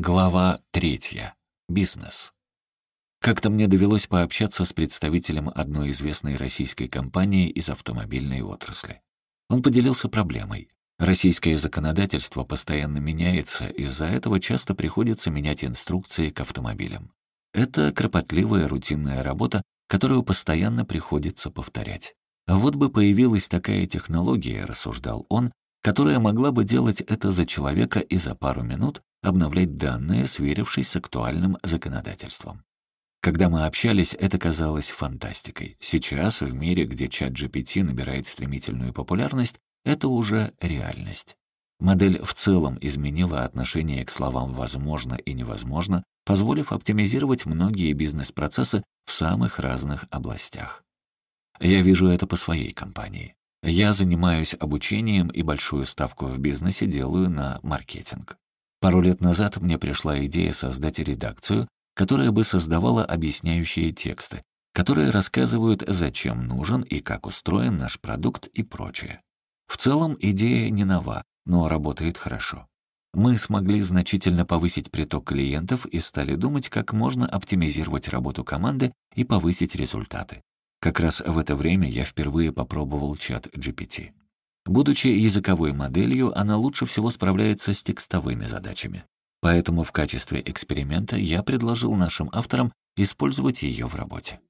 Глава третья. Бизнес. Как-то мне довелось пообщаться с представителем одной известной российской компании из автомобильной отрасли. Он поделился проблемой. Российское законодательство постоянно меняется, из-за этого часто приходится менять инструкции к автомобилям. Это кропотливая рутинная работа, которую постоянно приходится повторять. Вот бы появилась такая технология, рассуждал он, которая могла бы делать это за человека и за пару минут обновлять данные, сверившись с актуальным законодательством. Когда мы общались, это казалось фантастикой. Сейчас, в мире, где чат GPT набирает стремительную популярность, это уже реальность. Модель в целом изменила отношение к словам «возможно» и «невозможно», позволив оптимизировать многие бизнес-процессы в самых разных областях. Я вижу это по своей компании. Я занимаюсь обучением и большую ставку в бизнесе делаю на маркетинг. Пару лет назад мне пришла идея создать редакцию, которая бы создавала объясняющие тексты, которые рассказывают, зачем нужен и как устроен наш продукт и прочее. В целом идея не нова, но работает хорошо. Мы смогли значительно повысить приток клиентов и стали думать, как можно оптимизировать работу команды и повысить результаты. Как раз в это время я впервые попробовал чат GPT. Будучи языковой моделью, она лучше всего справляется с текстовыми задачами. Поэтому в качестве эксперимента я предложил нашим авторам использовать ее в работе.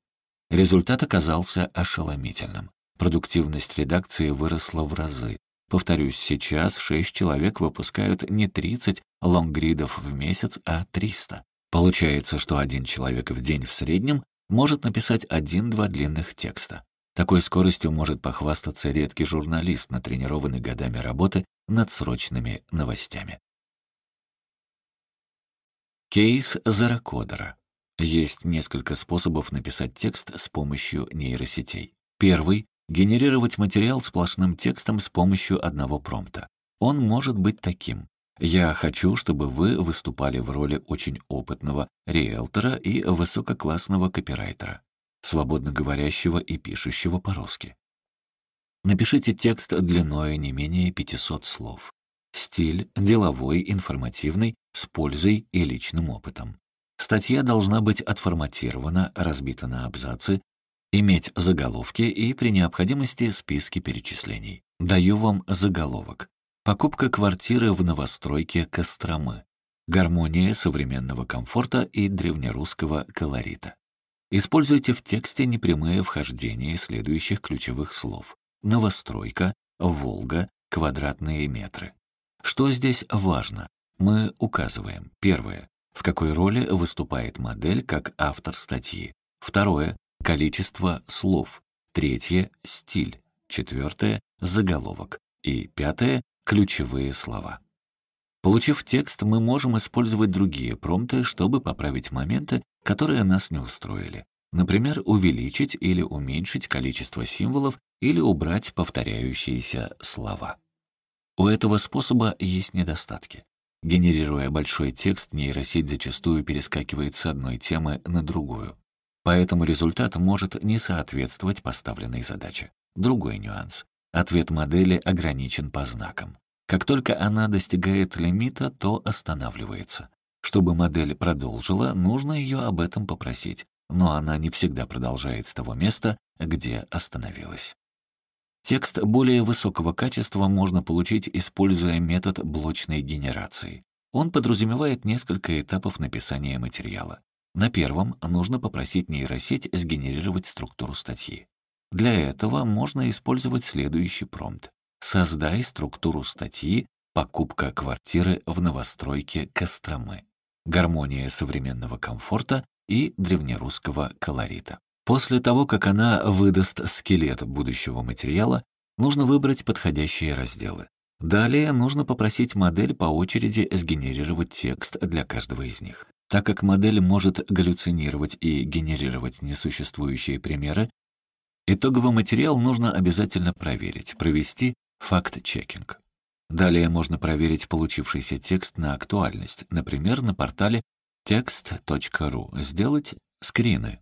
Результат оказался ошеломительным. Продуктивность редакции выросла в разы. Повторюсь, сейчас шесть человек выпускают не 30 лонгридов в месяц, а 300. Получается, что один человек в день в среднем может написать один-два длинных текста. Такой скоростью может похвастаться редкий журналист, натренированный годами работы над срочными новостями. Кейс зарокодера. Есть несколько способов написать текст с помощью нейросетей. Первый — генерировать материал сплошным текстом с помощью одного промпта. Он может быть таким. Я хочу, чтобы вы выступали в роли очень опытного риэлтора и высококлассного копирайтера свободно говорящего и пишущего по-русски. Напишите текст длиной не менее 500 слов. Стиль деловой, информативный, с пользой и личным опытом. Статья должна быть отформатирована, разбита на абзацы, иметь заголовки и, при необходимости, списки перечислений. Даю вам заголовок. Покупка квартиры в новостройке Костромы. Гармония современного комфорта и древнерусского колорита. Используйте в тексте непрямые вхождения следующих ключевых слов. Новостройка, Волга, квадратные метры. Что здесь важно? Мы указываем. Первое. В какой роли выступает модель как автор статьи. Второе. Количество слов. Третье. Стиль. Четвертое. Заголовок. И пятое. Ключевые слова. Получив текст, мы можем использовать другие промпты, чтобы поправить моменты, которые нас не устроили. Например, увеличить или уменьшить количество символов или убрать повторяющиеся слова. У этого способа есть недостатки. Генерируя большой текст, нейросеть зачастую перескакивает с одной темы на другую. Поэтому результат может не соответствовать поставленной задаче. Другой нюанс. Ответ модели ограничен по знакам. Как только она достигает лимита, то останавливается. Чтобы модель продолжила, нужно ее об этом попросить, но она не всегда продолжает с того места, где остановилась. Текст более высокого качества можно получить, используя метод блочной генерации. Он подразумевает несколько этапов написания материала. На первом нужно попросить нейросеть сгенерировать структуру статьи. Для этого можно использовать следующий промпт. Создай структуру статьи «Покупка квартиры в новостройке Костромы. Гармония современного комфорта и древнерусского колорита». После того, как она выдаст скелет будущего материала, нужно выбрать подходящие разделы. Далее нужно попросить модель по очереди сгенерировать текст для каждого из них. Так как модель может галлюцинировать и генерировать несуществующие примеры, итоговый материал нужно обязательно проверить, провести Факт-чекинг. Далее можно проверить получившийся текст на актуальность, например, на портале text.ru, сделать скрины.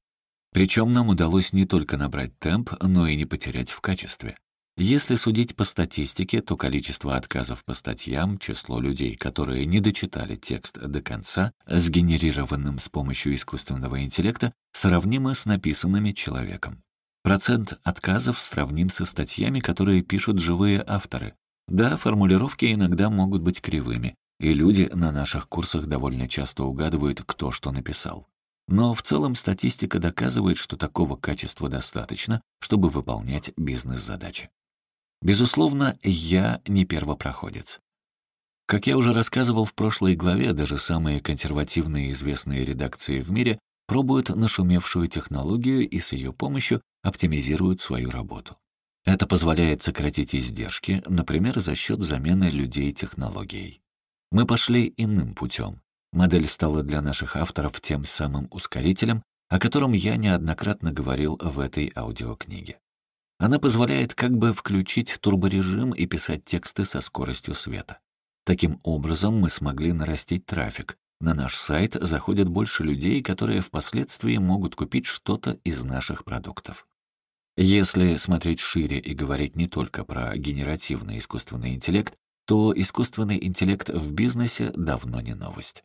Причем нам удалось не только набрать темп, но и не потерять в качестве. Если судить по статистике, то количество отказов по статьям, число людей, которые не дочитали текст до конца, сгенерированным с помощью искусственного интеллекта, сравнимо с написанными человеком. Процент отказов сравним со статьями, которые пишут живые авторы. Да, формулировки иногда могут быть кривыми, и люди на наших курсах довольно часто угадывают, кто что написал. Но в целом статистика доказывает, что такого качества достаточно, чтобы выполнять бизнес-задачи. Безусловно, я не первопроходец. Как я уже рассказывал в прошлой главе, даже самые консервативные известные редакции в мире пробуют нашумевшую технологию и с ее помощью оптимизируют свою работу. Это позволяет сократить издержки, например, за счет замены людей технологией. Мы пошли иным путем. Модель стала для наших авторов тем самым ускорителем, о котором я неоднократно говорил в этой аудиокниге. Она позволяет как бы включить турборежим и писать тексты со скоростью света. Таким образом, мы смогли нарастить трафик. На наш сайт заходят больше людей, которые впоследствии могут купить что-то из наших продуктов. Если смотреть шире и говорить не только про генеративный искусственный интеллект, то искусственный интеллект в бизнесе давно не новость.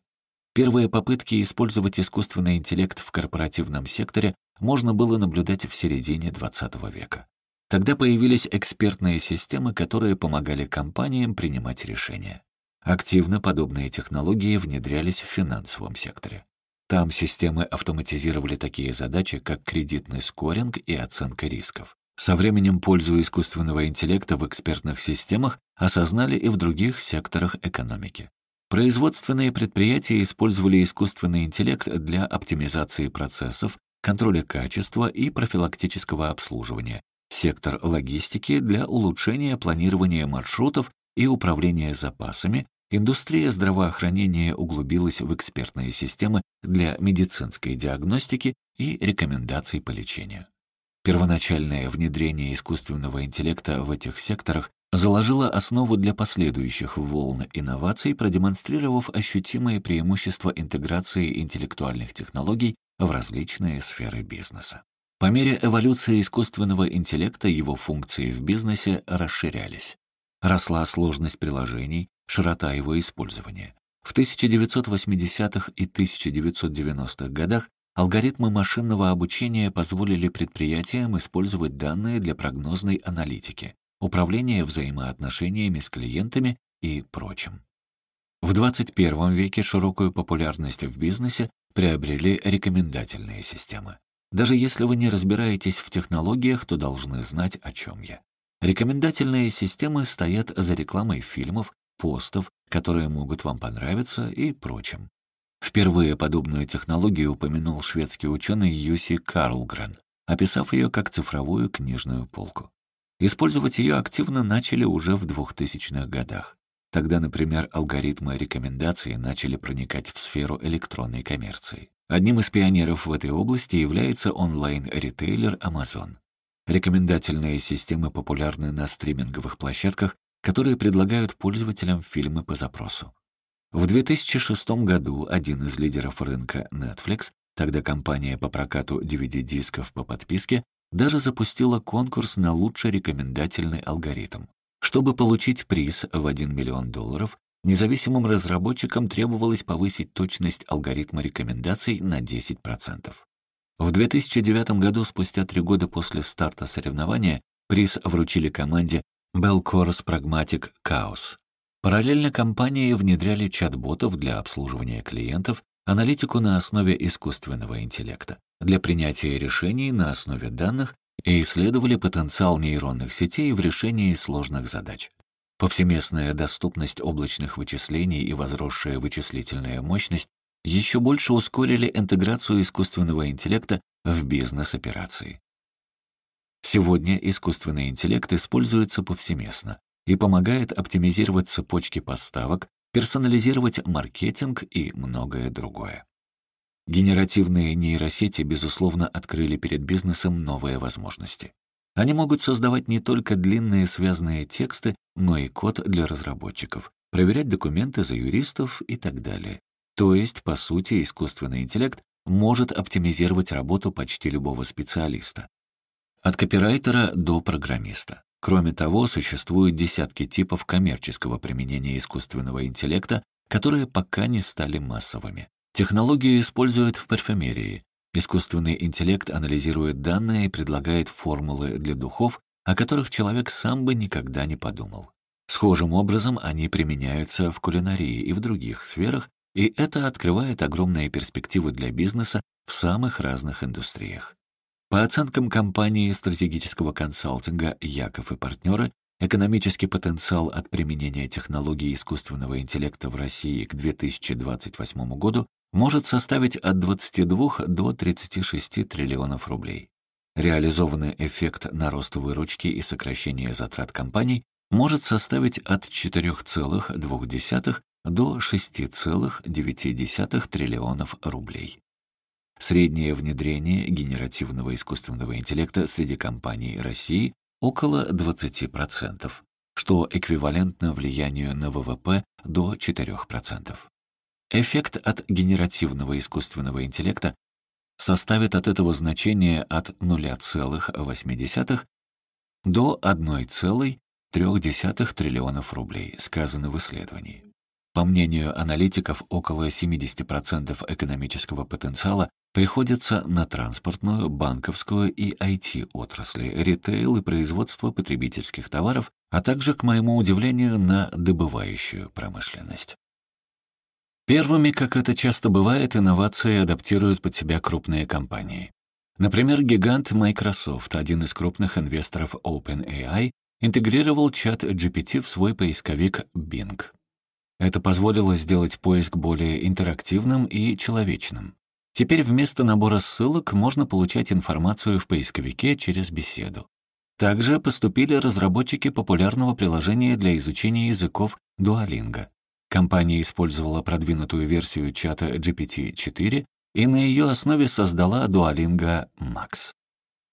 Первые попытки использовать искусственный интеллект в корпоративном секторе можно было наблюдать в середине XX века. Тогда появились экспертные системы, которые помогали компаниям принимать решения. Активно подобные технологии внедрялись в финансовом секторе. Там системы автоматизировали такие задачи, как кредитный скоринг и оценка рисков. Со временем пользу искусственного интеллекта в экспертных системах осознали и в других секторах экономики. Производственные предприятия использовали искусственный интеллект для оптимизации процессов, контроля качества и профилактического обслуживания, сектор логистики для улучшения планирования маршрутов и управления запасами, индустрия здравоохранения углубилась в экспертные системы для медицинской диагностики и рекомендаций по лечению. Первоначальное внедрение искусственного интеллекта в этих секторах заложило основу для последующих волн инноваций, продемонстрировав ощутимые преимущества интеграции интеллектуальных технологий в различные сферы бизнеса. По мере эволюции искусственного интеллекта его функции в бизнесе расширялись. Росла сложность приложений, широта его использования. В 1980-х и 1990-х годах алгоритмы машинного обучения позволили предприятиям использовать данные для прогнозной аналитики, управления взаимоотношениями с клиентами и прочим. В 21 веке широкую популярность в бизнесе приобрели рекомендательные системы. Даже если вы не разбираетесь в технологиях, то должны знать, о чем я. Рекомендательные системы стоят за рекламой фильмов, постов, которые могут вам понравиться и прочим. Впервые подобную технологию упомянул шведский ученый Юси Карлгрен, описав ее как цифровую книжную полку. Использовать ее активно начали уже в 2000-х годах. Тогда, например, алгоритмы рекомендаций начали проникать в сферу электронной коммерции. Одним из пионеров в этой области является онлайн-ритейлер Amazon. Рекомендательные системы популярны на стриминговых площадках, которые предлагают пользователям фильмы по запросу. В 2006 году один из лидеров рынка Netflix, тогда компания по прокату DVD-дисков по подписке, даже запустила конкурс на лучший рекомендательный алгоритм. Чтобы получить приз в 1 миллион долларов, Независимым разработчикам требовалось повысить точность алгоритма рекомендаций на 10%. В 2009 году, спустя три года после старта соревнования, приз вручили команде Bellcore's Pragmatic Chaos. Параллельно компании внедряли чат-ботов для обслуживания клиентов, аналитику на основе искусственного интеллекта, для принятия решений на основе данных и исследовали потенциал нейронных сетей в решении сложных задач. Повсеместная доступность облачных вычислений и возросшая вычислительная мощность еще больше ускорили интеграцию искусственного интеллекта в бизнес-операции. Сегодня искусственный интеллект используется повсеместно и помогает оптимизировать цепочки поставок, персонализировать маркетинг и многое другое. Генеративные нейросети, безусловно, открыли перед бизнесом новые возможности. Они могут создавать не только длинные связанные тексты, но и код для разработчиков, проверять документы за юристов и так далее. То есть, по сути, искусственный интеллект может оптимизировать работу почти любого специалиста. От копирайтера до программиста. Кроме того, существуют десятки типов коммерческого применения искусственного интеллекта, которые пока не стали массовыми. Технологию используют в парфюмерии. Искусственный интеллект анализирует данные и предлагает формулы для духов, о которых человек сам бы никогда не подумал. Схожим образом они применяются в кулинарии и в других сферах, и это открывает огромные перспективы для бизнеса в самых разных индустриях. По оценкам компании стратегического консалтинга «Яков и партнеры», экономический потенциал от применения технологий искусственного интеллекта в России к 2028 году может составить от 22 до 36 триллионов рублей. Реализованный эффект на рост выручки и сокращение затрат компаний может составить от 4,2 до 6,9 триллионов рублей. Среднее внедрение генеративного искусственного интеллекта среди компаний России около 20%, что эквивалентно влиянию на ВВП до 4%. Эффект от генеративного искусственного интеллекта составит от этого значения от 0,8 до 1,3 триллионов рублей, сказано в исследовании. По мнению аналитиков, около 70% экономического потенциала приходится на транспортную, банковскую и IT-отрасли, ритейл и производство потребительских товаров, а также, к моему удивлению, на добывающую промышленность. Первыми, как это часто бывает, инновации адаптируют под себя крупные компании. Например, гигант Microsoft, один из крупных инвесторов OpenAI, интегрировал чат GPT в свой поисковик Bing. Это позволило сделать поиск более интерактивным и человечным. Теперь вместо набора ссылок можно получать информацию в поисковике через беседу. Также поступили разработчики популярного приложения для изучения языков Duolingo. Компания использовала продвинутую версию чата GPT-4 и на ее основе создала Duolingo Max.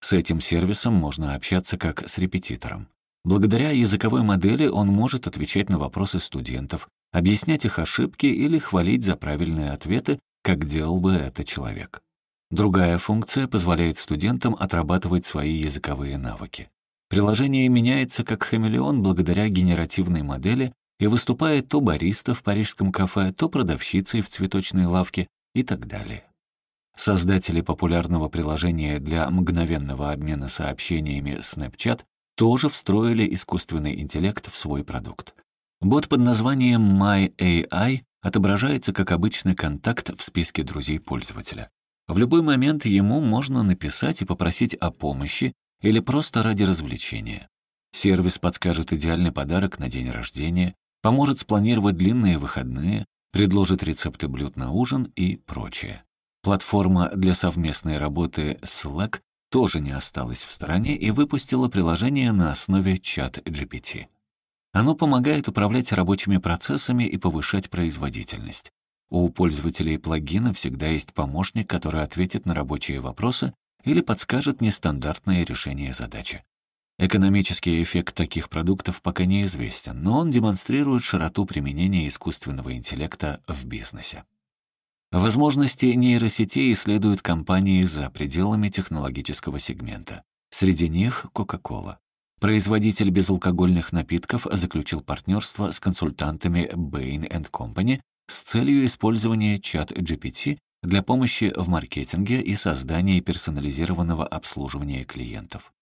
С этим сервисом можно общаться как с репетитором. Благодаря языковой модели он может отвечать на вопросы студентов, объяснять их ошибки или хвалить за правильные ответы, как делал бы это человек. Другая функция позволяет студентам отрабатывать свои языковые навыки. Приложение меняется как хамелеон благодаря генеративной модели и выступает то бариста в парижском кафе, то продавщицей в цветочной лавке и так далее. Создатели популярного приложения для мгновенного обмена сообщениями Snapchat тоже встроили искусственный интеллект в свой продукт. Бот под названием MyAI отображается как обычный контакт в списке друзей пользователя. В любой момент ему можно написать и попросить о помощи или просто ради развлечения. Сервис подскажет идеальный подарок на день рождения, поможет спланировать длинные выходные, предложит рецепты блюд на ужин и прочее. Платформа для совместной работы Slack тоже не осталась в стороне и выпустила приложение на основе чат GPT. Оно помогает управлять рабочими процессами и повышать производительность. У пользователей плагина всегда есть помощник, который ответит на рабочие вопросы или подскажет нестандартное решение задачи. Экономический эффект таких продуктов пока неизвестен, но он демонстрирует широту применения искусственного интеллекта в бизнесе. Возможности нейросетей исследуют компании за пределами технологического сегмента. Среди них Coca-Cola. Производитель безалкогольных напитков заключил партнерство с консультантами Bain Company с целью использования чат GPT для помощи в маркетинге и создании персонализированного обслуживания клиентов.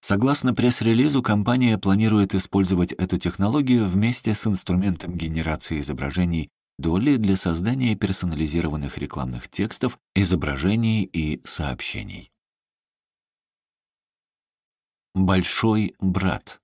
Согласно пресс-релизу, компания планирует использовать эту технологию вместе с инструментом генерации изображений Dolly для создания персонализированных рекламных текстов, изображений и сообщений. Большой брат.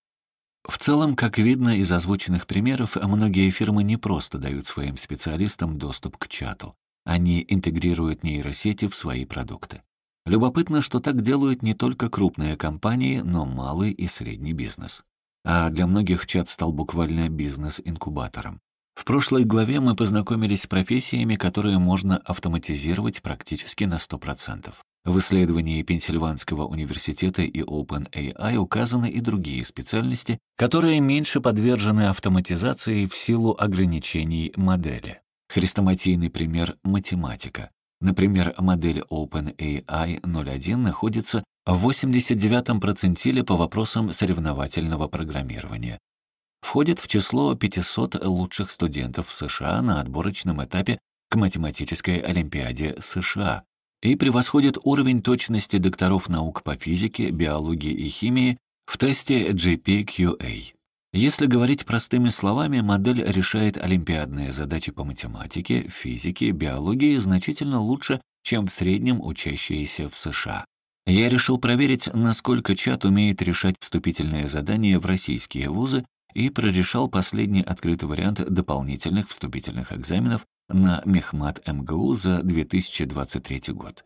В целом, как видно из озвученных примеров, многие фирмы не просто дают своим специалистам доступ к чату. Они интегрируют нейросети в свои продукты. Любопытно, что так делают не только крупные компании, но малый и средний бизнес. А для многих чат стал буквально бизнес-инкубатором. В прошлой главе мы познакомились с профессиями, которые можно автоматизировать практически на 100%. В исследовании Пенсильванского университета и OpenAI указаны и другие специальности, которые меньше подвержены автоматизации в силу ограничений модели. Хрестоматийный пример — математика. Например, модель OpenAI 01 находится в 89-м процентиле по вопросам соревновательного программирования. Входит в число 500 лучших студентов США на отборочном этапе к математической олимпиаде США и превосходит уровень точности докторов наук по физике, биологии и химии в тесте GPQA. Если говорить простыми словами, модель решает олимпиадные задачи по математике, физике, биологии значительно лучше, чем в среднем учащиеся в США. Я решил проверить, насколько чат умеет решать вступительные задания в российские вузы и прорешал последний открытый вариант дополнительных вступительных экзаменов на Мехмат МГУ за 2023 год.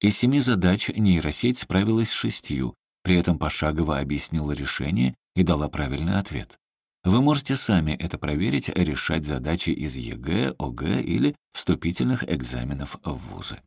Из семи задач нейросеть справилась с шестью, при этом пошагово объяснила решение и дала правильный ответ. Вы можете сами это проверить, решать задачи из ЕГЭ, ОГЭ или вступительных экзаменов в вузы.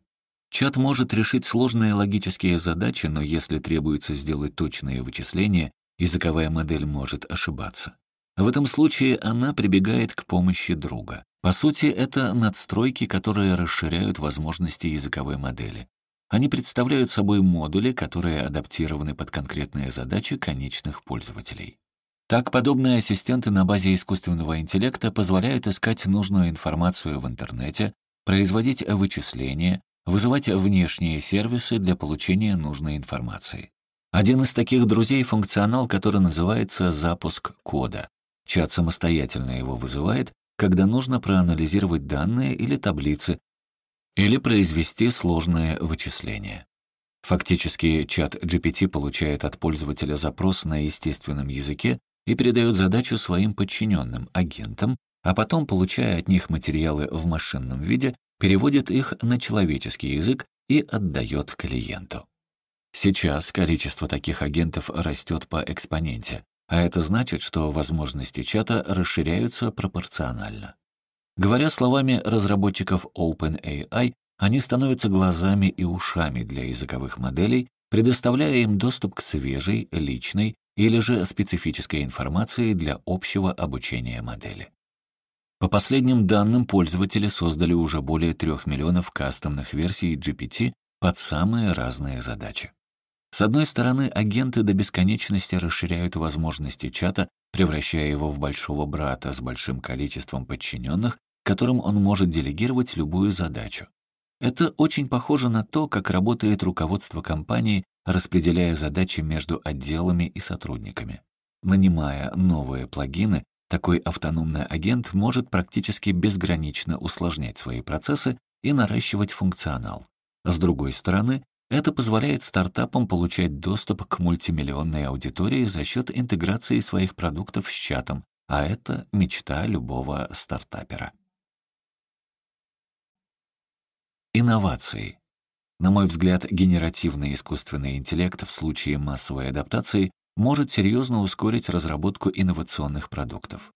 Чат может решить сложные логические задачи, но если требуется сделать точные вычисления, языковая модель может ошибаться. В этом случае она прибегает к помощи друга. По сути, это надстройки, которые расширяют возможности языковой модели. Они представляют собой модули, которые адаптированы под конкретные задачи конечных пользователей. Так, подобные ассистенты на базе искусственного интеллекта позволяют искать нужную информацию в интернете, производить вычисления, вызывать внешние сервисы для получения нужной информации. Один из таких друзей — функционал, который называется «запуск кода». Чат самостоятельно его вызывает, когда нужно проанализировать данные или таблицы, или произвести сложные вычисления. Фактически, чат GPT получает от пользователя запрос на естественном языке и передает задачу своим подчиненным, агентам, а потом, получая от них материалы в машинном виде, переводит их на человеческий язык и отдает клиенту. Сейчас количество таких агентов растет по экспоненте, а это значит, что возможности чата расширяются пропорционально. Говоря словами разработчиков OpenAI, они становятся глазами и ушами для языковых моделей, предоставляя им доступ к свежей, личной или же специфической информации для общего обучения модели. По последним данным, пользователи создали уже более трех миллионов кастомных версий GPT под самые разные задачи. С одной стороны, агенты до бесконечности расширяют возможности чата, превращая его в большого брата с большим количеством подчиненных, которым он может делегировать любую задачу. Это очень похоже на то, как работает руководство компании, распределяя задачи между отделами и сотрудниками. Нанимая новые плагины, такой автономный агент может практически безгранично усложнять свои процессы и наращивать функционал. С другой стороны, это позволяет стартапам получать доступ к мультимиллионной аудитории за счет интеграции своих продуктов с чатом, а это мечта любого стартапера. Инновации. На мой взгляд, генеративный искусственный интеллект в случае массовой адаптации может серьезно ускорить разработку инновационных продуктов.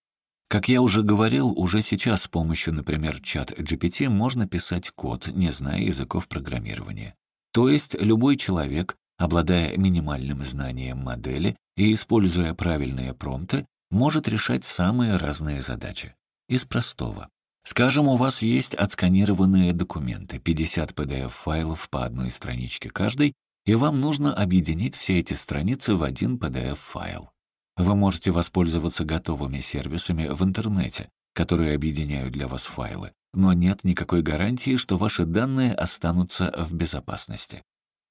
Как я уже говорил, уже сейчас с помощью, например, чат GPT можно писать код, не зная языков программирования. То есть любой человек, обладая минимальным знанием модели и используя правильные промпты, может решать самые разные задачи. Из простого. Скажем, у вас есть отсканированные документы, 50 PDF-файлов по одной страничке каждый, и вам нужно объединить все эти страницы в один PDF-файл. Вы можете воспользоваться готовыми сервисами в интернете, которые объединяют для вас файлы, но нет никакой гарантии, что ваши данные останутся в безопасности.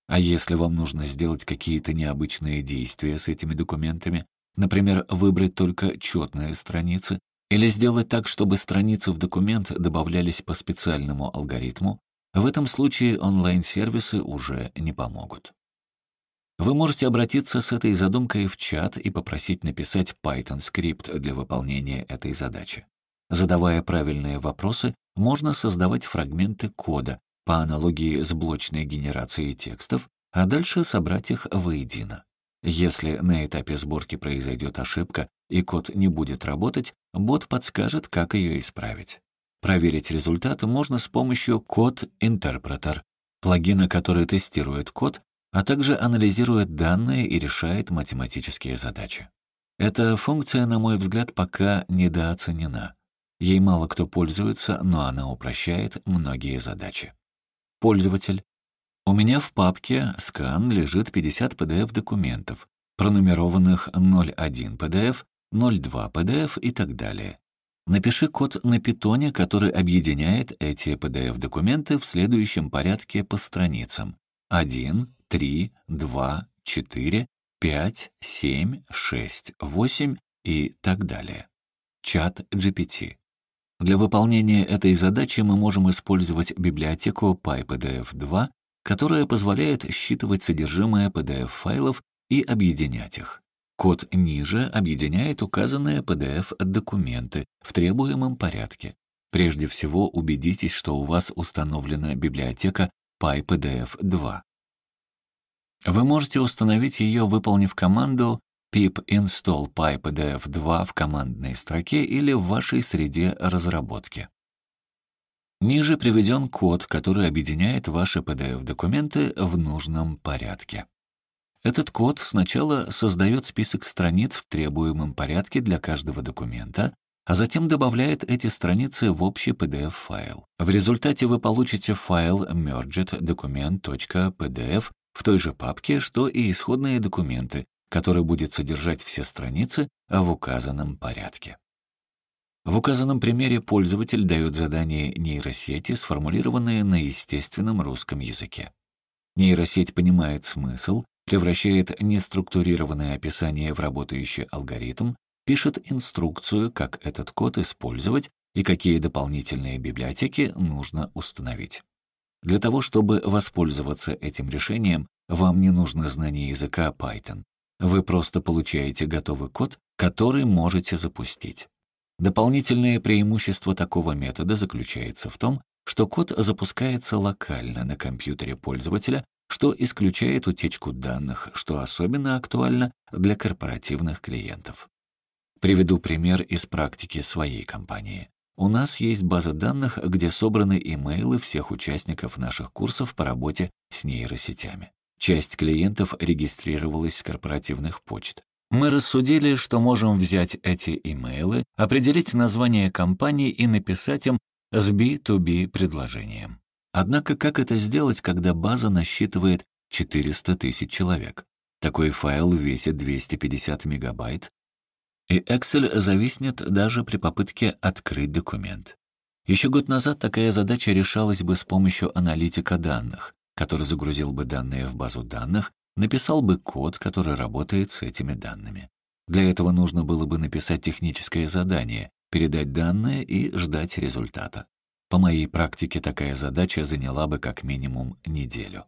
А если вам нужно сделать какие-то необычные действия с этими документами, например, выбрать только четные страницы, или сделать так, чтобы страницы в документ добавлялись по специальному алгоритму, в этом случае онлайн-сервисы уже не помогут. Вы можете обратиться с этой задумкой в чат и попросить написать Python-скрипт для выполнения этой задачи. Задавая правильные вопросы, можно создавать фрагменты кода по аналогии с блочной генерацией текстов, а дальше собрать их воедино. Если на этапе сборки произойдет ошибка и код не будет работать, бот подскажет, как ее исправить. Проверить результат можно с помощью Interpreter, плагина, который тестирует код, а также анализирует данные и решает математические задачи. Эта функция, на мой взгляд, пока недооценена. Ей мало кто пользуется, но она упрощает многие задачи. Пользователь. У меня в папке «Скан» лежит 50 PDF-документов, пронумерованных 01 PDF, 02 PDF и так далее. Напиши код на питоне, который объединяет эти PDF-документы в следующем порядке по страницам. 1, 3, 2, 4, 5, 7, 6, 8 и так далее. Чат GPT. Для выполнения этой задачи мы можем использовать библиотеку PyPDF-2, которая позволяет считывать содержимое PDF-файлов и объединять их. Код ниже объединяет указанные PDF-документы в требуемом порядке. Прежде всего убедитесь, что у вас установлена библиотека PyPDF-2. Вы можете установить ее, выполнив команду pip install PyPDF-2 в командной строке или в вашей среде разработки. Ниже приведен код, который объединяет ваши PDF-документы в нужном порядке. Этот код сначала создает список страниц в требуемом порядке для каждого документа, а затем добавляет эти страницы в общий PDF-файл. В результате вы получите файл merged.document.pdf в той же папке, что и исходные документы, который будет содержать все страницы в указанном порядке. В указанном примере пользователь дает задание нейросети, сформулированное на естественном русском языке. Нейросеть понимает смысл, превращает неструктурированное описание в работающий алгоритм, пишет инструкцию, как этот код использовать и какие дополнительные библиотеки нужно установить. Для того, чтобы воспользоваться этим решением, вам не нужно знание языка Python. Вы просто получаете готовый код, который можете запустить. Дополнительное преимущество такого метода заключается в том, что код запускается локально на компьютере пользователя что исключает утечку данных, что особенно актуально для корпоративных клиентов. Приведу пример из практики своей компании. У нас есть база данных, где собраны имейлы всех участников наших курсов по работе с нейросетями. Часть клиентов регистрировалась с корпоративных почт. Мы рассудили, что можем взять эти имейлы, определить название компании и написать им с B2B предложением. Однако как это сделать, когда база насчитывает 400 тысяч человек? Такой файл весит 250 мегабайт, и Excel зависнет даже при попытке открыть документ. Еще год назад такая задача решалась бы с помощью аналитика данных, который загрузил бы данные в базу данных, написал бы код, который работает с этими данными. Для этого нужно было бы написать техническое задание, передать данные и ждать результата. По моей практике такая задача заняла бы как минимум неделю.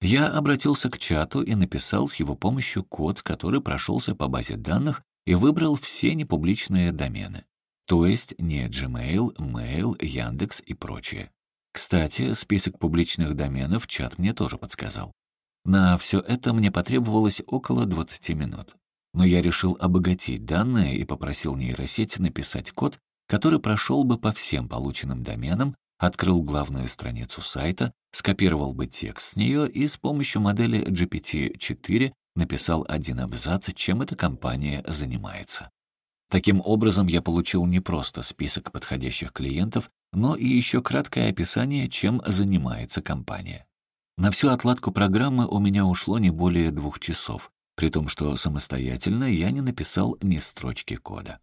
Я обратился к чату и написал с его помощью код, который прошелся по базе данных и выбрал все непубличные домены. То есть не Gmail, Mail, Яндекс и прочее. Кстати, список публичных доменов чат мне тоже подсказал. На все это мне потребовалось около 20 минут. Но я решил обогатить данные и попросил нейросеть написать код, который прошел бы по всем полученным доменам, открыл главную страницу сайта, скопировал бы текст с нее и с помощью модели GPT-4 написал один абзац, чем эта компания занимается. Таким образом, я получил не просто список подходящих клиентов, но и еще краткое описание, чем занимается компания. На всю отладку программы у меня ушло не более двух часов, при том, что самостоятельно я не написал ни строчки кода.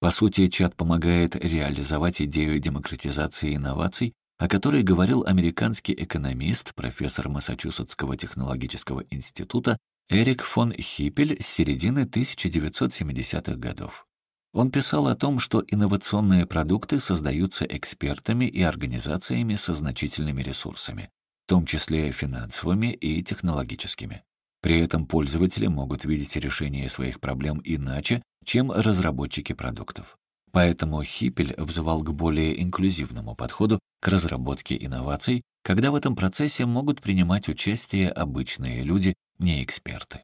По сути, чат помогает реализовать идею демократизации инноваций, о которой говорил американский экономист, профессор Массачусетского технологического института Эрик фон Хиппель с середины 1970-х годов. Он писал о том, что инновационные продукты создаются экспертами и организациями со значительными ресурсами, в том числе финансовыми и технологическими. При этом пользователи могут видеть решение своих проблем иначе, чем разработчики продуктов. Поэтому Хиппель взывал к более инклюзивному подходу к разработке инноваций, когда в этом процессе могут принимать участие обычные люди, не эксперты.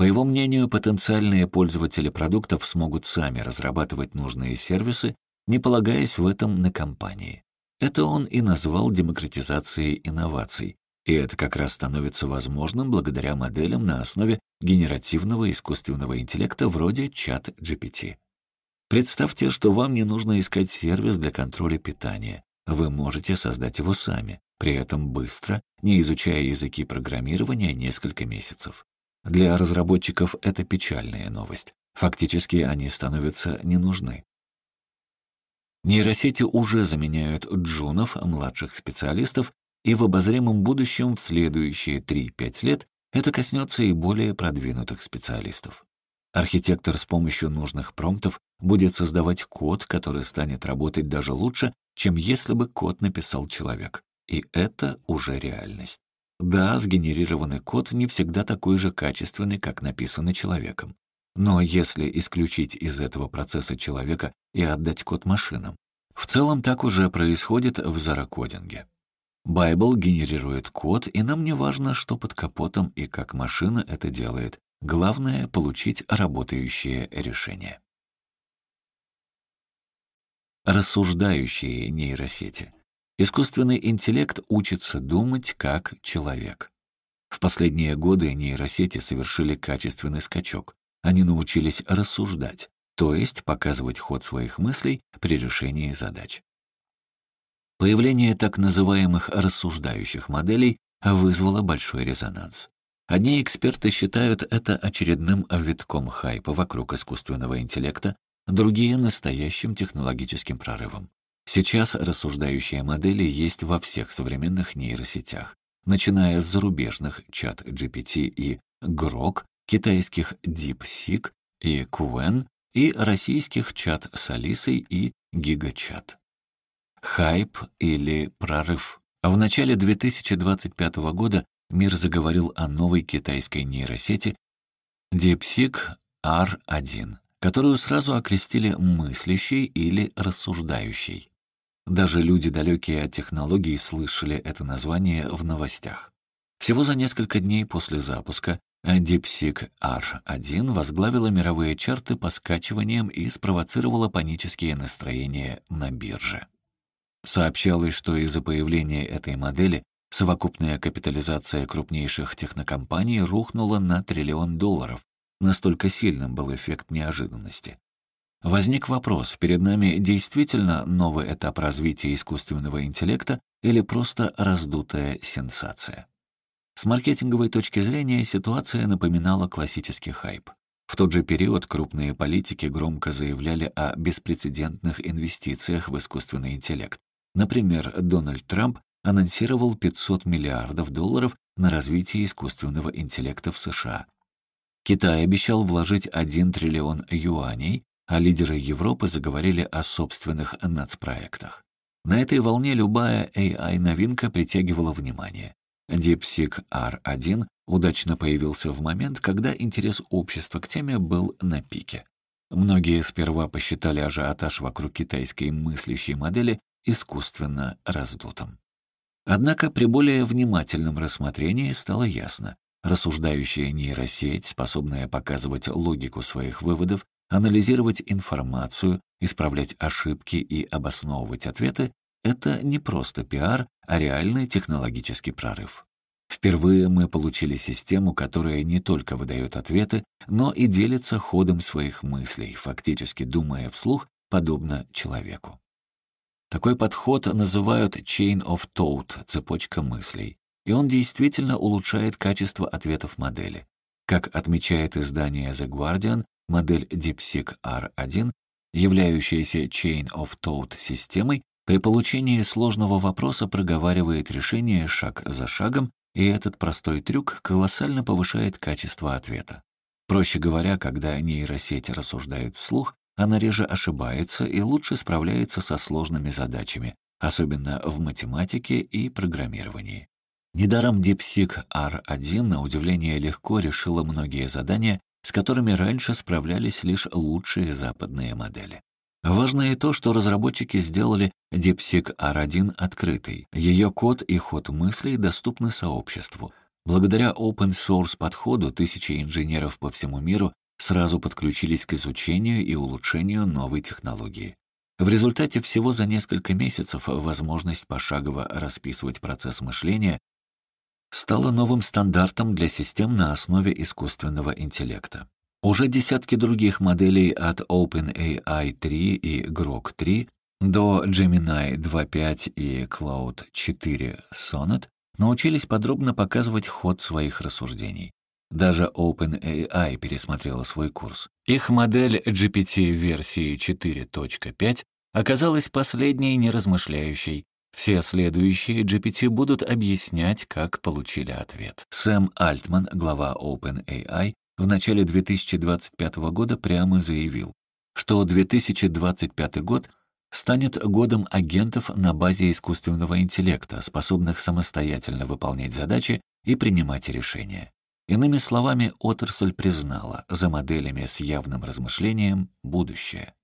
По его мнению, потенциальные пользователи продуктов смогут сами разрабатывать нужные сервисы, не полагаясь в этом на компании. Это он и назвал демократизацией инноваций, и это как раз становится возможным благодаря моделям на основе генеративного искусственного интеллекта вроде чат GPT. Представьте, что вам не нужно искать сервис для контроля питания. вы можете создать его сами, при этом быстро, не изучая языки программирования несколько месяцев. Для разработчиков это печальная новость. Фактически они становятся не нужны. Нейросети уже заменяют джунов, младших специалистов, и в обозримом будущем в следующие 3-5 лет это коснется и более продвинутых специалистов. Архитектор с помощью нужных промптов будет создавать код, который станет работать даже лучше, чем если бы код написал человек. И это уже реальность. Да, сгенерированный код не всегда такой же качественный, как написанный человеком. Но если исключить из этого процесса человека и отдать код машинам, в целом так уже происходит в зарокодинге. Bible генерирует код, и нам не важно, что под капотом и как машина это делает. Главное — получить работающее решение. Рассуждающие нейросети. Искусственный интеллект учится думать как человек. В последние годы нейросети совершили качественный скачок. Они научились рассуждать, то есть показывать ход своих мыслей при решении задач. Появление так называемых рассуждающих моделей вызвало большой резонанс. Одни эксперты считают это очередным витком хайпа вокруг искусственного интеллекта, другие — настоящим технологическим прорывом. Сейчас рассуждающие модели есть во всех современных нейросетях, начиная с зарубежных чат GPT и Grok, китайских DeepSeek и Qwen и российских чат с Алисой и GigaChat. Хайп или прорыв. В начале 2025 года мир заговорил о новой китайской нейросети DeepSeek R1, которую сразу окрестили мыслящей или рассуждающей. Даже люди, далекие от технологий, слышали это название в новостях. Всего за несколько дней после запуска DeepSeek R1 возглавила мировые чарты по скачиваниям и спровоцировала панические настроения на бирже. Сообщалось, что из-за появления этой модели совокупная капитализация крупнейших технокомпаний рухнула на триллион долларов. Настолько сильным был эффект неожиданности. Возник вопрос, перед нами действительно новый этап развития искусственного интеллекта или просто раздутая сенсация? С маркетинговой точки зрения ситуация напоминала классический хайп. В тот же период крупные политики громко заявляли о беспрецедентных инвестициях в искусственный интеллект. Например, Дональд Трамп анонсировал 500 миллиардов долларов на развитие искусственного интеллекта в США. Китай обещал вложить 1 триллион юаней, а лидеры Европы заговорили о собственных нацпроектах. На этой волне любая AI-новинка притягивала внимание. DeepSeek R1 удачно появился в момент, когда интерес общества к теме был на пике. Многие сперва посчитали ажиотаж вокруг китайской мыслящей модели искусственно раздутым. Однако при более внимательном рассмотрении стало ясно, рассуждающая нейросеть, способная показывать логику своих выводов, анализировать информацию, исправлять ошибки и обосновывать ответы, это не просто пиар, а реальный технологический прорыв. Впервые мы получили систему, которая не только выдает ответы, но и делится ходом своих мыслей, фактически думая вслух, подобно человеку. Такой подход называют chain of thought — цепочка мыслей, и он действительно улучшает качество ответов модели. Как отмечает издание The Guardian, модель DeepSeek R1, являющаяся chain of thought системой, при получении сложного вопроса проговаривает решение шаг за шагом, и этот простой трюк колоссально повышает качество ответа. Проще говоря, когда нейросеть рассуждает вслух, она реже ошибается и лучше справляется со сложными задачами, особенно в математике и программировании. Недаром DeepSeek R1 на удивление легко решила многие задания, с которыми раньше справлялись лишь лучшие западные модели. Важно и то, что разработчики сделали DeepSeek R1 открытой. Ее код и ход мыслей доступны сообществу. Благодаря open-source подходу тысячи инженеров по всему миру сразу подключились к изучению и улучшению новой технологии. В результате всего за несколько месяцев возможность пошагово расписывать процесс мышления стала новым стандартом для систем на основе искусственного интеллекта. Уже десятки других моделей от OpenAI 3 и Grok 3 До Gemini 2.5 и Cloud 4 Sonnet научились подробно показывать ход своих рассуждений. Даже OpenAI пересмотрела свой курс. Их модель GPT версии 4.5 оказалась последней неразмышляющей. Все следующие GPT будут объяснять, как получили ответ. Сэм Альтман, глава OpenAI, в начале 2025 года прямо заявил, что 2025 год станет годом агентов на базе искусственного интеллекта, способных самостоятельно выполнять задачи и принимать решения. Иными словами, отрасль признала за моделями с явным размышлением будущее.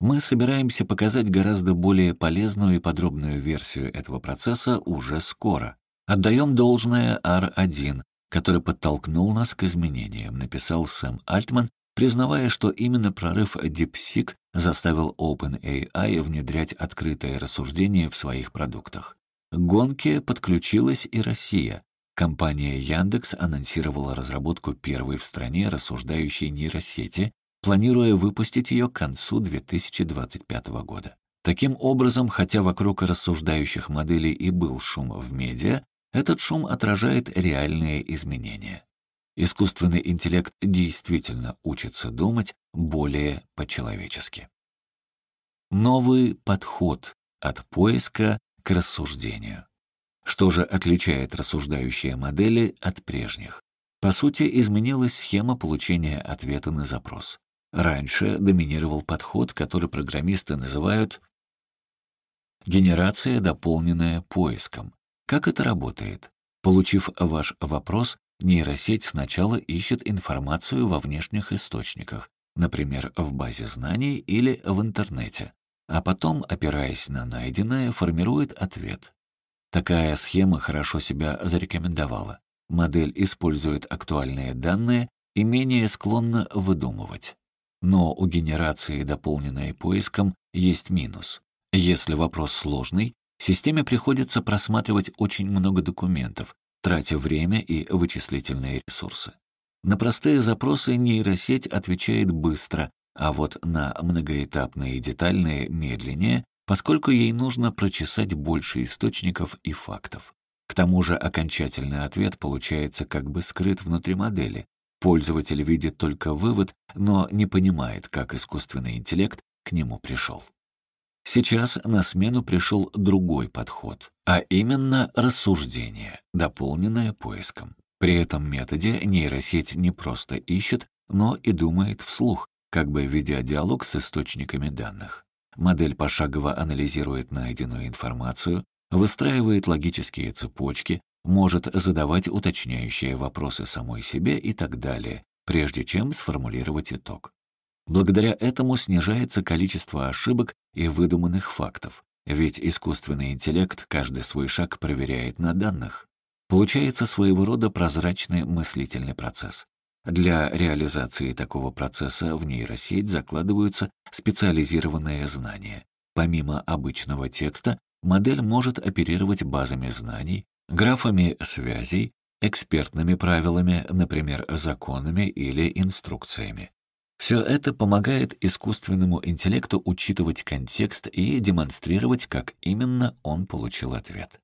Мы собираемся показать гораздо более полезную и подробную версию этого процесса уже скоро. Отдаем должное R1, который подтолкнул нас к изменениям, написал Сэм Альтман, признавая, что именно прорыв DeepSeek заставил OpenAI внедрять открытое рассуждение в своих продуктах. К гонке подключилась и Россия. Компания Яндекс анонсировала разработку первой в стране рассуждающей нейросети, планируя выпустить ее к концу 2025 года. Таким образом, хотя вокруг рассуждающих моделей и был шум в медиа, этот шум отражает реальные изменения. Искусственный интеллект действительно учится думать более по-человечески. Новый подход от поиска к рассуждению. Что же отличает рассуждающие модели от прежних? По сути, изменилась схема получения ответа на запрос. Раньше доминировал подход, который программисты называют генерация, дополненная поиском. Как это работает? Получив ваш вопрос, нейросеть сначала ищет информацию во внешних источниках, например, в базе знаний или в интернете, а потом, опираясь на найденное, формирует ответ. Такая схема хорошо себя зарекомендовала. Модель использует актуальные данные и менее склонна выдумывать. Но у генерации, дополненной поиском, есть минус. Если вопрос сложный, системе приходится просматривать очень много документов, тратя время и вычислительные ресурсы. На простые запросы нейросеть отвечает быстро, а вот на многоэтапные и детальные — медленнее, поскольку ей нужно прочесать больше источников и фактов. К тому же окончательный ответ получается как бы скрыт внутри модели. Пользователь видит только вывод, но не понимает, как искусственный интеллект к нему пришел. Сейчас на смену пришел другой подход, а именно рассуждение, дополненное поиском. При этом методе нейросеть не просто ищет, но и думает вслух, как бы ведя диалог с источниками данных. Модель пошагово анализирует найденную информацию, выстраивает логические цепочки, может задавать уточняющие вопросы самой себе и так далее, прежде чем сформулировать итог. Благодаря этому снижается количество ошибок и выдуманных фактов, ведь искусственный интеллект каждый свой шаг проверяет на данных. Получается своего рода прозрачный мыслительный процесс. Для реализации такого процесса в нейросеть закладываются специализированные знания. Помимо обычного текста, модель может оперировать базами знаний, графами связей, экспертными правилами, например, законами или инструкциями. Все это помогает искусственному интеллекту учитывать контекст и демонстрировать, как именно он получил ответ.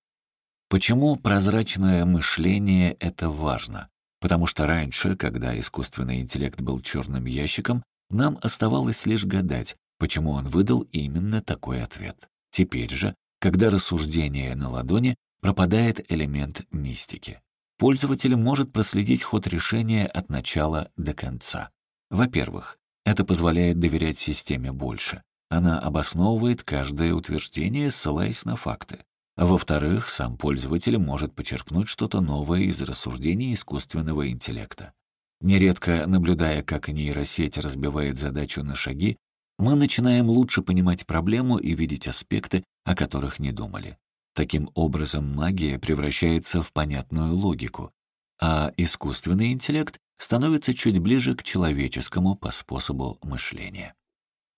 Почему прозрачное мышление — это важно? Потому что раньше, когда искусственный интеллект был черным ящиком, нам оставалось лишь гадать, почему он выдал именно такой ответ. Теперь же, когда рассуждение на ладони, пропадает элемент мистики. Пользователь может проследить ход решения от начала до конца. Во-первых, это позволяет доверять системе больше. Она обосновывает каждое утверждение, ссылаясь на факты. Во-вторых, сам пользователь может почерпнуть что-то новое из рассуждений искусственного интеллекта. Нередко, наблюдая, как нейросеть разбивает задачу на шаги, мы начинаем лучше понимать проблему и видеть аспекты, о которых не думали. Таким образом, магия превращается в понятную логику, а искусственный интеллект становится чуть ближе к человеческому по способу мышления.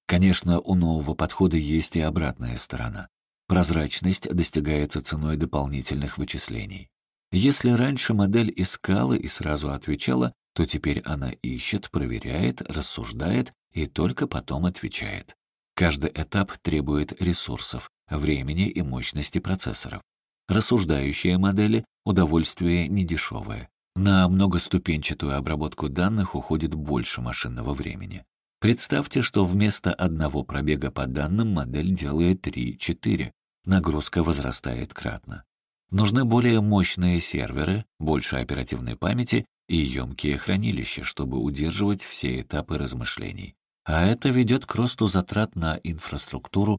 Конечно, у нового подхода есть и обратная сторона. Прозрачность достигается ценой дополнительных вычислений. Если раньше модель искала и сразу отвечала, то теперь она ищет, проверяет, рассуждает и только потом отвечает. Каждый этап требует ресурсов, времени и мощности процессоров. Рассуждающие модели — удовольствие недешевое. На многоступенчатую обработку данных уходит больше машинного времени. Представьте, что вместо одного пробега по данным модель делает 3-4. Нагрузка возрастает кратно. Нужны более мощные серверы, больше оперативной памяти и емкие хранилища, чтобы удерживать все этапы размышлений. А это ведет к росту затрат на инфраструктуру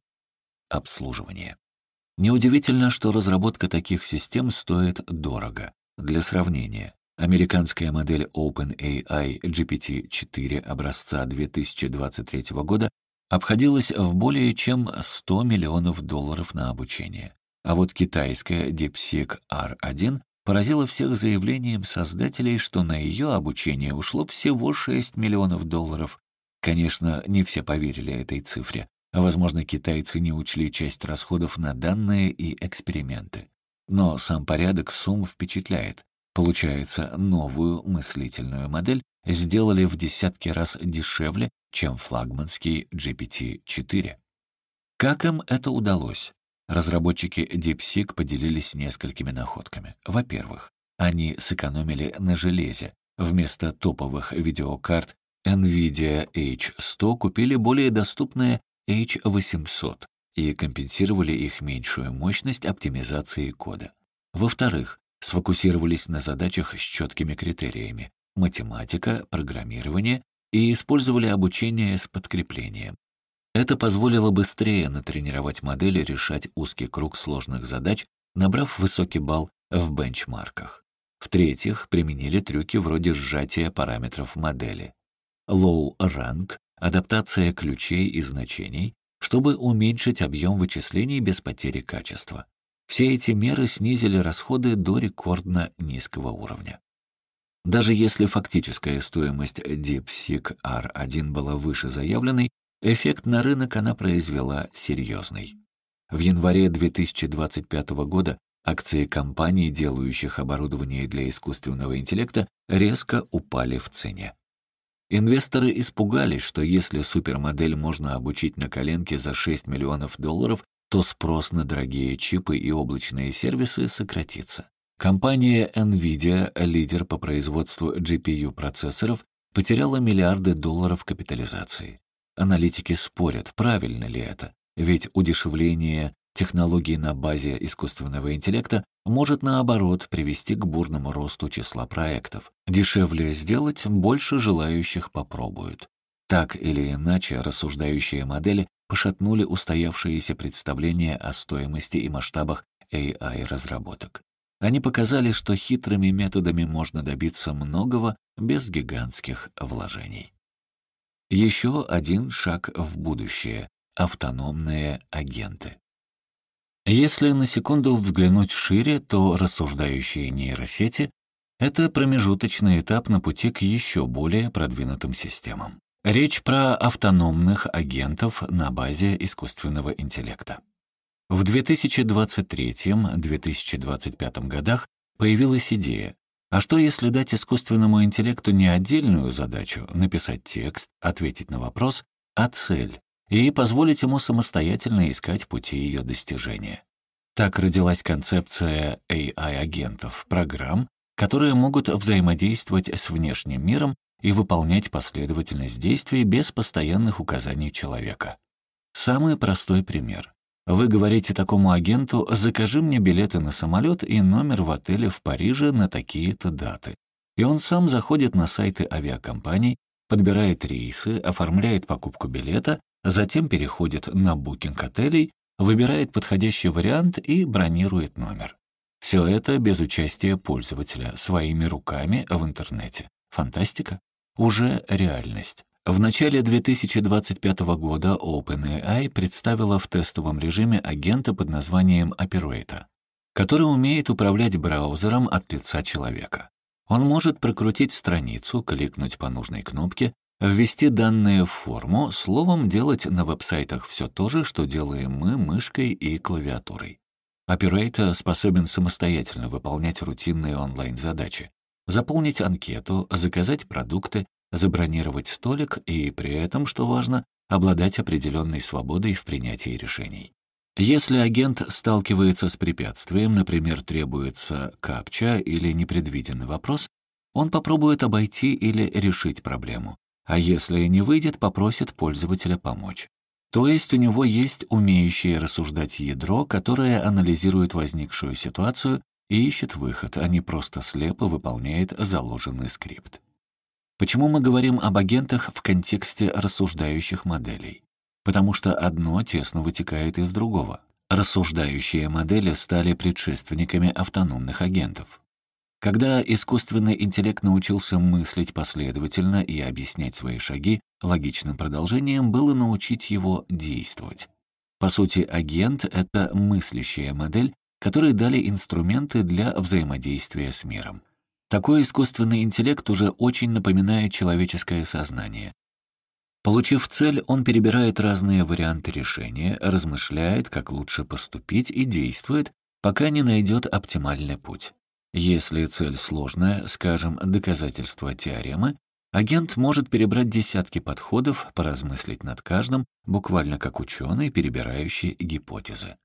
обслуживания. Неудивительно, что разработка таких систем стоит дорого. Для сравнения, американская модель OpenAI GPT-4 образца 2023 года обходилась в более чем 100 миллионов долларов на обучение. А вот китайская DeepSeek R1 поразила всех заявлением создателей, что на ее обучение ушло всего 6 миллионов долларов. Конечно, не все поверили этой цифре. Возможно, китайцы не учли часть расходов на данные и эксперименты. Но сам порядок сумм впечатляет. Получается, новую мыслительную модель сделали в десятки раз дешевле, чем флагманский GPT-4. Как им это удалось? Разработчики DeepSeek поделились несколькими находками. Во-первых, они сэкономили на железе. Вместо топовых видеокарт NVIDIA H100 купили более доступные H800 и компенсировали их меньшую мощность оптимизации кода. Во-вторых, сфокусировались на задачах с четкими критериями — математика, программирование и использовали обучение с подкреплением. Это позволило быстрее натренировать модели решать узкий круг сложных задач, набрав высокий балл в бенчмарках. В-третьих, применили трюки вроде сжатия параметров модели. Low rank, адаптация ключей и значений, чтобы уменьшить объем вычислений без потери качества. Все эти меры снизили расходы до рекордно низкого уровня. Даже если фактическая стоимость DeepSeek R1 была выше заявленной, Эффект на рынок она произвела серьезный. В январе 2025 года акции компаний, делающих оборудование для искусственного интеллекта, резко упали в цене. Инвесторы испугались, что если супермодель можно обучить на коленке за 6 миллионов долларов, то спрос на дорогие чипы и облачные сервисы сократится. Компания NVIDIA, лидер по производству GPU-процессоров, потеряла миллиарды долларов капитализации. Аналитики спорят, правильно ли это, ведь удешевление технологий на базе искусственного интеллекта может, наоборот, привести к бурному росту числа проектов. Дешевле сделать, больше желающих попробуют. Так или иначе, рассуждающие модели пошатнули устоявшиеся представления о стоимости и масштабах AI-разработок. Они показали, что хитрыми методами можно добиться многого без гигантских вложений. Еще один шаг в будущее — автономные агенты. Если на секунду взглянуть шире, то рассуждающие нейросети — это промежуточный этап на пути к еще более продвинутым системам. Речь про автономных агентов на базе искусственного интеллекта. В 2023-2025 годах появилась идея а что, если дать искусственному интеллекту не отдельную задачу — написать текст, ответить на вопрос, а цель, и позволить ему самостоятельно искать пути ее достижения? Так родилась концепция AI-агентов, программ, которые могут взаимодействовать с внешним миром и выполнять последовательность действий без постоянных указаний человека. Самый простой пример. Вы говорите такому агенту «закажи мне билеты на самолет и номер в отеле в Париже на такие-то даты». И он сам заходит на сайты авиакомпаний, подбирает рейсы, оформляет покупку билета, затем переходит на букинг отелей, выбирает подходящий вариант и бронирует номер. Все это без участия пользователя, своими руками в интернете. Фантастика? Уже реальность. В начале 2025 года OpenAI представила в тестовом режиме агента под названием Operator, который умеет управлять браузером от лица человека. Он может прокрутить страницу, кликнуть по нужной кнопке, ввести данные в форму, словом, делать на веб-сайтах все то же, что делаем мы мышкой и клавиатурой. Operator способен самостоятельно выполнять рутинные онлайн-задачи, заполнить анкету, заказать продукты, забронировать столик и при этом, что важно, обладать определенной свободой в принятии решений. Если агент сталкивается с препятствием, например, требуется капча или непредвиденный вопрос, он попробует обойти или решить проблему, а если не выйдет, попросит пользователя помочь. То есть у него есть умеющее рассуждать ядро, которое анализирует возникшую ситуацию и ищет выход, а не просто слепо выполняет заложенный скрипт. Почему мы говорим об агентах в контексте рассуждающих моделей? Потому что одно тесно вытекает из другого. Рассуждающие модели стали предшественниками автономных агентов. Когда искусственный интеллект научился мыслить последовательно и объяснять свои шаги, логичным продолжением было научить его действовать. По сути, агент — это мыслящая модель, которой дали инструменты для взаимодействия с миром. Такой искусственный интеллект уже очень напоминает человеческое сознание. Получив цель, он перебирает разные варианты решения, размышляет, как лучше поступить и действует, пока не найдет оптимальный путь. Если цель сложная, скажем, доказательство теоремы, агент может перебрать десятки подходов, поразмыслить над каждым, буквально как ученый, перебирающий гипотезы.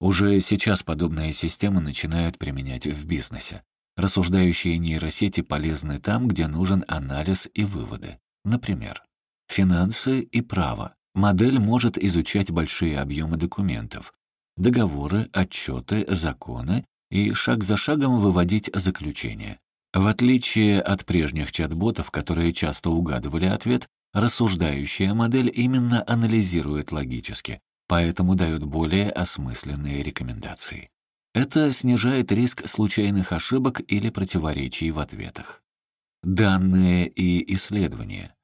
Уже сейчас подобные системы начинают применять в бизнесе. Рассуждающие нейросети полезны там, где нужен анализ и выводы. Например, финансы и право. Модель может изучать большие объемы документов, договоры, отчеты, законы и шаг за шагом выводить заключения. В отличие от прежних чат-ботов, которые часто угадывали ответ, рассуждающая модель именно анализирует логически, поэтому дает более осмысленные рекомендации. Это снижает риск случайных ошибок или противоречий в ответах. Данные и исследования.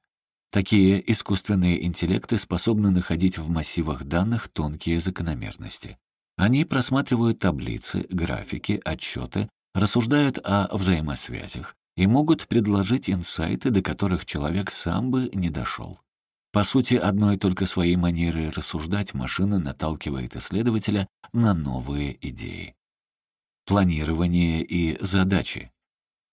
Такие искусственные интеллекты способны находить в массивах данных тонкие закономерности. Они просматривают таблицы, графики, отчеты, рассуждают о взаимосвязях и могут предложить инсайты, до которых человек сам бы не дошел. По сути, одной только своей манерой рассуждать машина наталкивает исследователя на новые идеи. Планирование и задачи.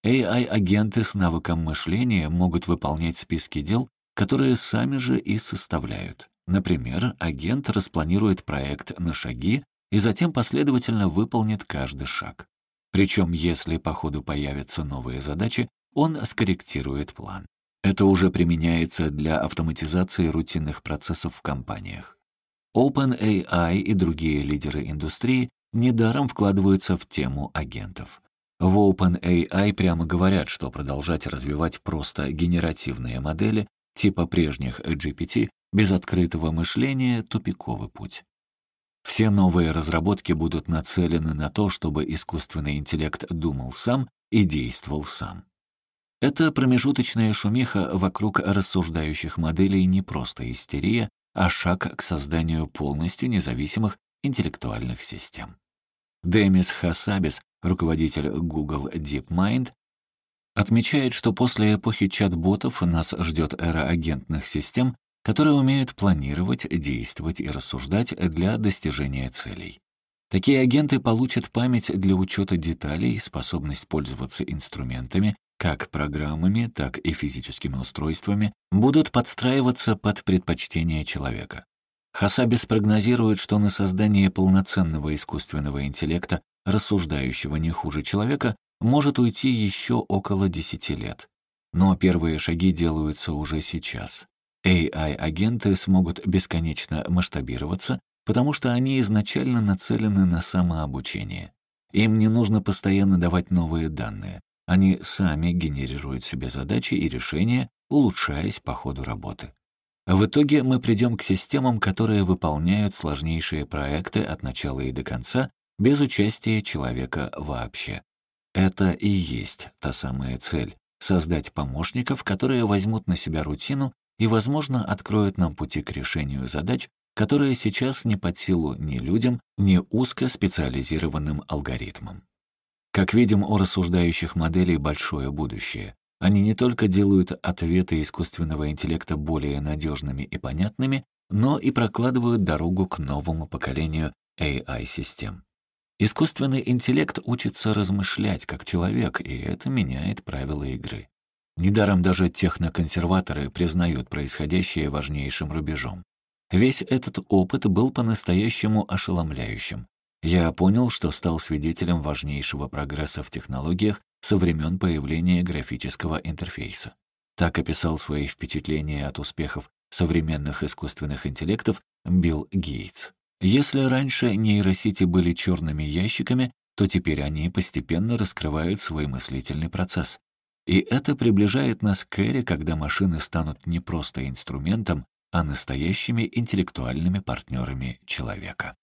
AI-агенты с навыком мышления могут выполнять списки дел, которые сами же и составляют. Например, агент распланирует проект на шаги и затем последовательно выполнит каждый шаг. Причем, если по ходу появятся новые задачи, он скорректирует план. Это уже применяется для автоматизации рутинных процессов в компаниях. OpenAI и другие лидеры индустрии недаром вкладываются в тему агентов. В OpenAI прямо говорят, что продолжать развивать просто генеративные модели типа прежних GPT без открытого мышления — тупиковый путь. Все новые разработки будут нацелены на то, чтобы искусственный интеллект думал сам и действовал сам. Эта промежуточная шумиха вокруг рассуждающих моделей не просто истерия, а шаг к созданию полностью независимых интеллектуальных систем. Демис Хасабис, руководитель Google DeepMind, отмечает, что после эпохи чат-ботов нас ждет эра агентных систем, которые умеют планировать, действовать и рассуждать для достижения целей. Такие агенты получат память для учета деталей, способность пользоваться инструментами, как программами, так и физическими устройствами, будут подстраиваться под предпочтения человека. Хасабис прогнозирует, что на создание полноценного искусственного интеллекта, рассуждающего не хуже человека, может уйти еще около 10 лет. Но первые шаги делаются уже сейчас. AI-агенты смогут бесконечно масштабироваться, потому что они изначально нацелены на самообучение. Им не нужно постоянно давать новые данные. Они сами генерируют себе задачи и решения, улучшаясь по ходу работы. В итоге мы придем к системам, которые выполняют сложнейшие проекты от начала и до конца без участия человека вообще. Это и есть та самая цель — создать помощников, которые возьмут на себя рутину и, возможно, откроет нам пути к решению задач, которые сейчас не под силу ни людям, ни узкоспециализированным алгоритмам. Как видим, у рассуждающих моделей большое будущее. Они не только делают ответы искусственного интеллекта более надежными и понятными, но и прокладывают дорогу к новому поколению AI-систем. Искусственный интеллект учится размышлять как человек, и это меняет правила игры. Недаром даже техноконсерваторы признают происходящее важнейшим рубежом. Весь этот опыт был по-настоящему ошеломляющим. Я понял, что стал свидетелем важнейшего прогресса в технологиях со времен появления графического интерфейса. Так описал свои впечатления от успехов современных искусственных интеллектов Билл Гейтс. Если раньше нейросети были черными ящиками, то теперь они постепенно раскрывают свой мыслительный процесс. И это приближает нас к эре, когда машины станут не просто инструментом, а настоящими интеллектуальными партнерами человека.